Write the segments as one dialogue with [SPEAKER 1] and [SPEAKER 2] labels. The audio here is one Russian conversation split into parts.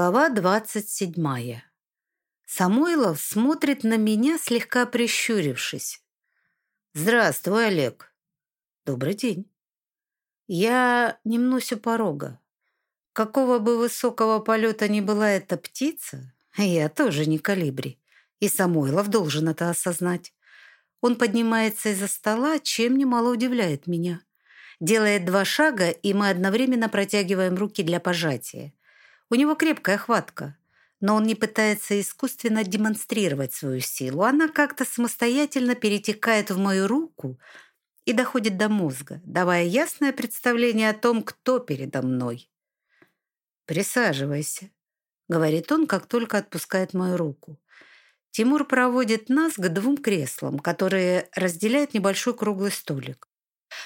[SPEAKER 1] Глава двадцать седьмая. Самойлов смотрит на меня, слегка прищурившись. «Здравствуй, Олег». «Добрый день». Я не мнусь у порога. Какого бы высокого полета ни была эта птица, я тоже не калибри. И Самойлов должен это осознать. Он поднимается из-за стола, чем немало удивляет меня. Делает два шага, и мы одновременно протягиваем руки для пожатия. У него крепкая хватка, но он не пытается искусственно демонстрировать свою силу. Она как-то самостоятельно перетекает в мою руку и доходит до мозга, давая ясное представление о том, кто передо мной. «Присаживайся», — говорит он, как только отпускает мою руку. Тимур проводит нас к двум креслам, которые разделяют небольшой круглый столик.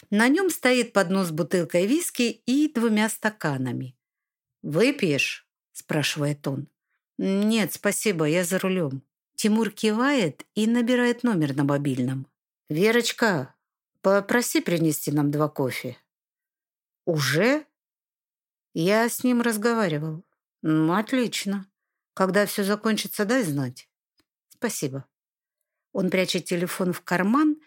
[SPEAKER 1] На нем стоит поднос с бутылкой виски и двумя стаканами. «Выпьешь?» – спрашивает он. «Нет, спасибо, я за рулем». Тимур кивает и набирает номер на мобильном. «Верочка, попроси принести нам два кофе». «Уже?» Я с ним разговаривал. «Ну, отлично. Когда все закончится, дай знать». «Спасибо». Он прячет телефон в карман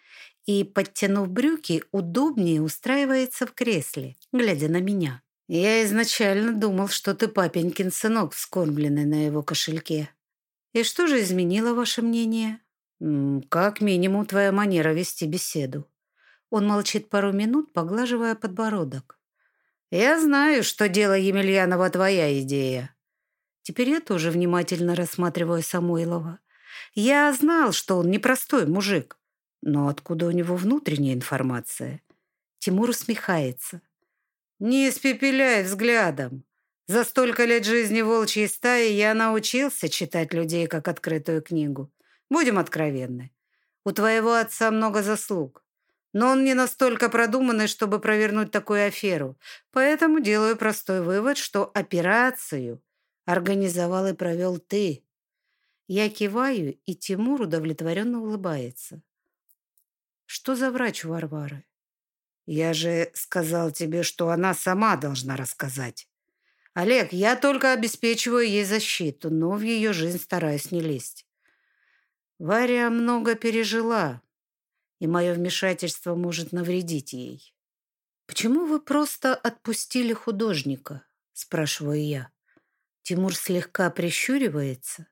[SPEAKER 1] и, подтянув брюки, удобнее устраивается в кресле, глядя на меня. Я изначально думал, что ты папенькин сынок, вскормленный на его кошельке. И что же изменило ваше мнение? Как минимум твоя манера вести беседу. Он молчит пару минут, поглаживая подбородок. Я знаю, что дело Емельянова твоя идея. Теперь я тоже внимательно рассматриваю Самойлова. Я знал, что он непростой мужик. Но откуда у него внутренняя информация? Тимур усмехается. Не испепеляй взглядом. За столько лет жизни волчьей стаи я научился читать людей как открытую книгу. Будем откровенны. У твоего отца много заслуг. Но он не настолько продуманный, чтобы провернуть такую аферу. Поэтому делаю простой вывод, что операцию организовал и провел ты. Я киваю, и Тимур удовлетворенно улыбается. Что за врач у Варвары? Я же сказал тебе, что она сама должна рассказать. Олег, я только обеспечиваю ей защиту, но в ее жизнь стараюсь не лезть. Варя много пережила, и мое вмешательство может навредить ей. «Почему вы просто отпустили художника?» – спрашиваю я. Тимур слегка прищуривается,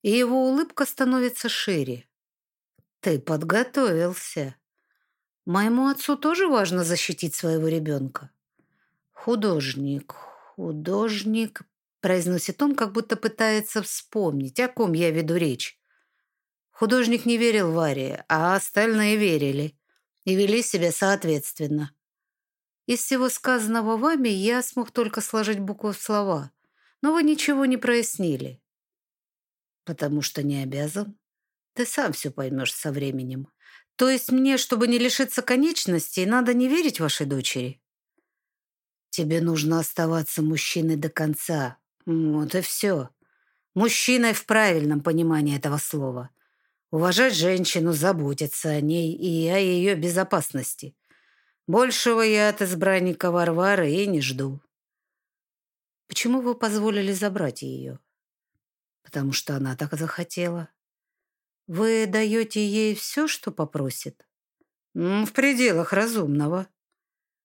[SPEAKER 1] и его улыбка становится шире. «Ты подготовился», Моему отцу тоже важно защитить своего ребенка. Художник, художник, произносит он, как будто пытается вспомнить, о ком я веду речь. Художник не верил Варе, а остальные верили и вели себя соответственно. Из всего сказанного вами я смог только сложить буквы в слова, но вы ничего не прояснили. Потому что не обязан. Ты сам все поймешь со временем. То есть мне, чтобы не лишиться конечностей, надо не верить вашей дочери? Тебе нужно оставаться мужчиной до конца. Вот и все. Мужчиной в правильном понимании этого слова. Уважать женщину, заботиться о ней и о ее безопасности. Большего я от избранника Варвары и не жду. Почему вы позволили забрать ее? Потому что она так захотела. Вы даете ей все, что попросит? В пределах разумного.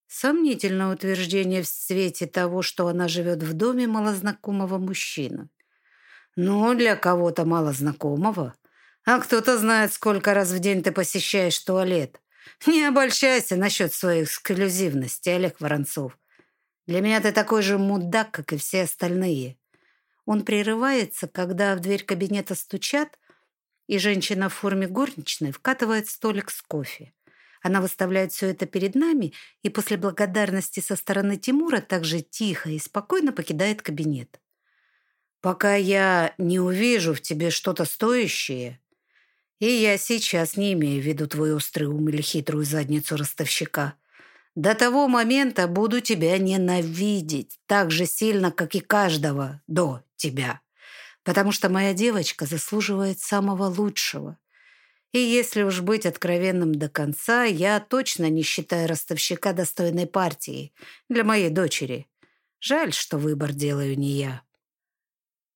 [SPEAKER 1] Сомнительное утверждение в свете того, что она живет в доме малознакомого мужчины. Ну, для кого-то малознакомого. А кто-то знает, сколько раз в день ты посещаешь туалет. Не обольщайся насчет своей эксклюзивности, Олег Воронцов. Для меня ты такой же мудак, как и все остальные. Он прерывается, когда в дверь кабинета стучат, и женщина в форме горничной вкатывает столик с кофе. Она выставляет все это перед нами и после благодарности со стороны Тимура также тихо и спокойно покидает кабинет. «Пока я не увижу в тебе что-то стоящее, и я сейчас не имею в виду твой острый ум или хитрую задницу ростовщика, до того момента буду тебя ненавидеть так же сильно, как и каждого до тебя» потому что моя девочка заслуживает самого лучшего. И если уж быть откровенным до конца, я точно не считаю ростовщика достойной партией для моей дочери. Жаль, что выбор делаю не я.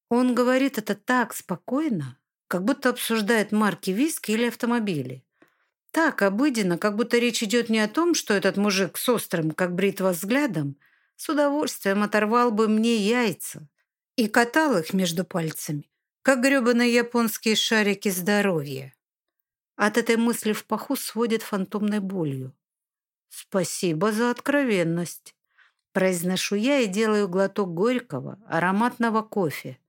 [SPEAKER 1] Он говорит это так спокойно, как будто обсуждает марки виски или автомобили. Так обыденно, как будто речь идет не о том, что этот мужик с острым, как бритва, взглядом с удовольствием оторвал бы мне яйца и катал их между пальцами, как гребаные японские шарики здоровья. От этой мысли в паху сводит фантомной болью. «Спасибо за откровенность», – произношу я и делаю глоток горького, ароматного кофе.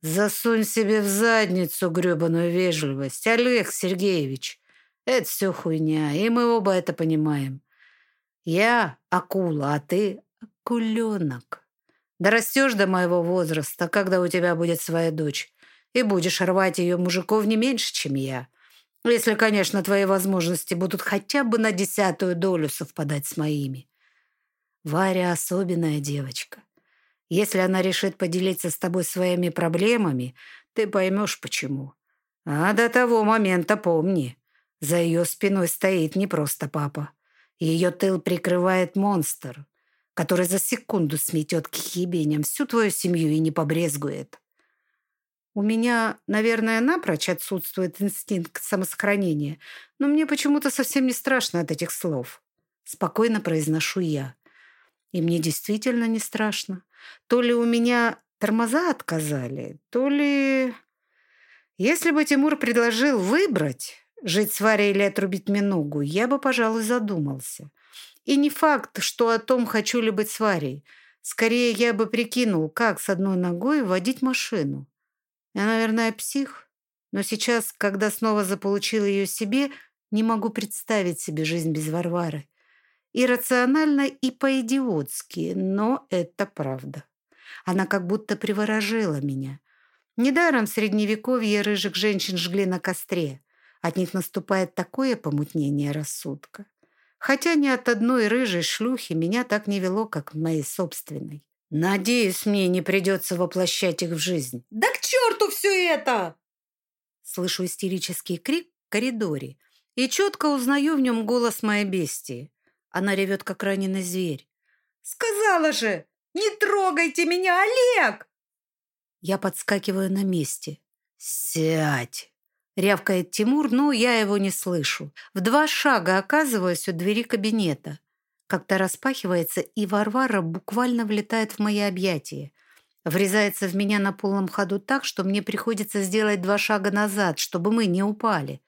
[SPEAKER 1] «Засунь себе в задницу гребаную вежливость, Олег Сергеевич. Это все хуйня, и мы оба это понимаем. Я акула, а ты акуленок. Дорастешь до моего возраста, когда у тебя будет своя дочь, и будешь рвать ее мужиков не меньше, чем я. Если, конечно, твои возможности будут хотя бы на десятую долю совпадать с моими. Варя особенная девочка. Если она решит поделиться с тобой своими проблемами, ты поймешь, почему. А до того момента помни, за ее спиной стоит не просто папа. Ее тыл прикрывает монстр, который за секунду сметет к ебеням всю твою семью и не побрезгует. У меня, наверное, напрочь отсутствует инстинкт самосохранения, но мне почему-то совсем не страшно от этих слов. Спокойно произношу я. И мне действительно не страшно. То ли у меня тормоза отказали, то ли... Если бы Тимур предложил выбрать, жить с Варей или отрубить мне ногу, я бы, пожалуй, задумался. И не факт, что о том, хочу ли быть с Варей. Скорее, я бы прикинул, как с одной ногой водить машину. Я, наверное, псих, но сейчас, когда снова заполучила ее себе, не могу представить себе жизнь без Варвары. Иррационально и по-идиотски, но это правда. Она как будто приворожила меня. Недаром в Средневековье рыжих женщин жгли на костре. От них наступает такое помутнение рассудка. Хотя ни от одной рыжей шлюхи меня так не вело, как моей собственной. Надеюсь, мне не придется воплощать их в жизнь.
[SPEAKER 2] «Да к черту все это!»
[SPEAKER 1] Слышу истерический крик в коридоре и четко узнаю в нем голос моей бестии. Она ревет, как раненый зверь.
[SPEAKER 2] «Сказала же! Не трогайте меня, Олег!»
[SPEAKER 1] Я подскакиваю на месте. «Сядь!» Рявкает Тимур, но я его не слышу. В два шага оказываюсь у двери кабинета как-то распахивается, и Варвара буквально влетает в мои объятия. Врезается в меня на полном ходу так, что мне приходится сделать два шага назад, чтобы мы не упали.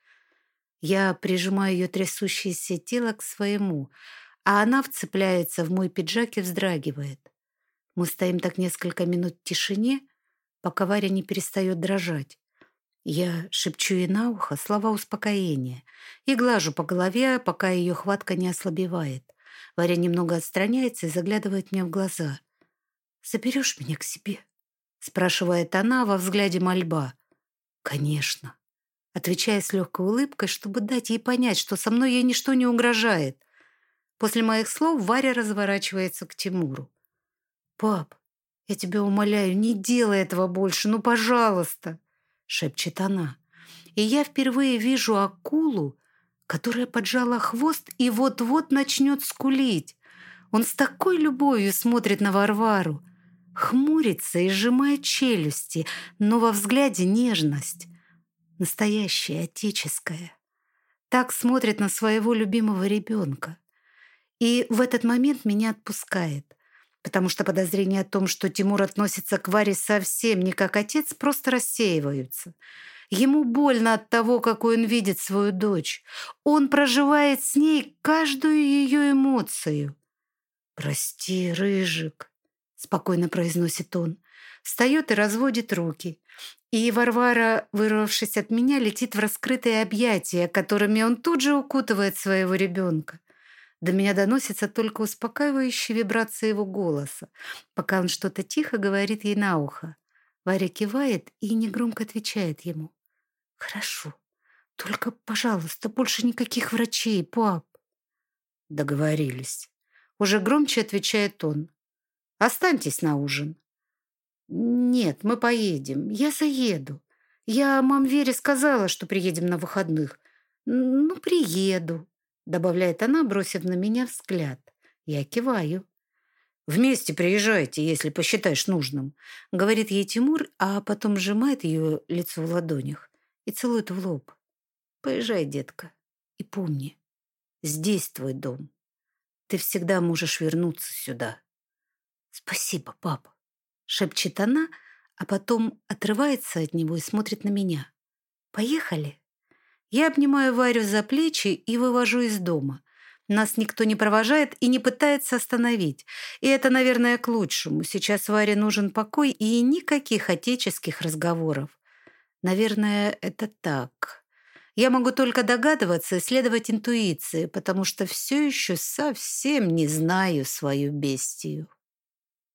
[SPEAKER 1] Я прижимаю ее трясущееся тело к своему, а она вцепляется в мой пиджак и вздрагивает. Мы стоим так несколько минут в тишине, пока Варя не перестает дрожать. Я шепчу ей на ухо слова успокоения и глажу по голове, пока ее хватка не ослабевает. Варя немного отстраняется и заглядывает мне в глаза. «Заберешь меня к себе?» спрашивает она во взгляде мольба. «Конечно», отвечая с легкой улыбкой, чтобы дать ей понять, что со мной ей ничто не угрожает. После моих слов Варя разворачивается к Тимуру. «Пап, я тебя умоляю, не делай этого больше, ну, пожалуйста!» Шепчет она. И я впервые вижу акулу, которая поджала хвост и вот-вот начнет скулить. Он с такой любовью смотрит на Варвару, хмурится и сжимает челюсти, но во взгляде нежность, настоящая, отеческая. Так смотрит на своего любимого ребенка. И в этот момент меня отпускает, потому что подозрения о том, что Тимур относится к Варе совсем не как отец, просто рассеиваются – Ему больно от того, какой он видит свою дочь. Он проживает с ней каждую ее эмоцию. «Прости, Рыжик», — спокойно произносит он. Встает и разводит руки. И Варвара, вырвавшись от меня, летит в раскрытые объятия, которыми он тут же укутывает своего ребенка. До меня доносятся только успокаивающие вибрации его голоса, пока он что-то тихо говорит ей на ухо. Варя кивает и негромко отвечает ему. «Хорошо. Только, пожалуйста, больше никаких врачей, пап». «Договорились». Уже громче отвечает он. «Останьтесь на ужин». «Нет, мы поедем. Я заеду. Я мам Вере сказала, что приедем на выходных. Ну, приеду», добавляет она, бросив на меня взгляд. Я киваю. Вместе приезжайте, если посчитаешь нужным», — говорит ей Тимур, а потом сжимает ее лицо в ладонях и целует в лоб. «Поезжай, детка, и помни, здесь твой дом. Ты всегда можешь вернуться сюда». «Спасибо, папа», — шепчет она, а потом отрывается от него и смотрит на меня. «Поехали?» Я обнимаю Варю за плечи и вывожу из дома. Нас никто не провожает и не пытается остановить. И это, наверное, к лучшему. Сейчас Варе нужен покой и никаких отеческих разговоров. Наверное, это так. Я могу только догадываться и следовать интуиции, потому что все еще совсем не знаю свою бестию.